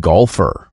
golfer.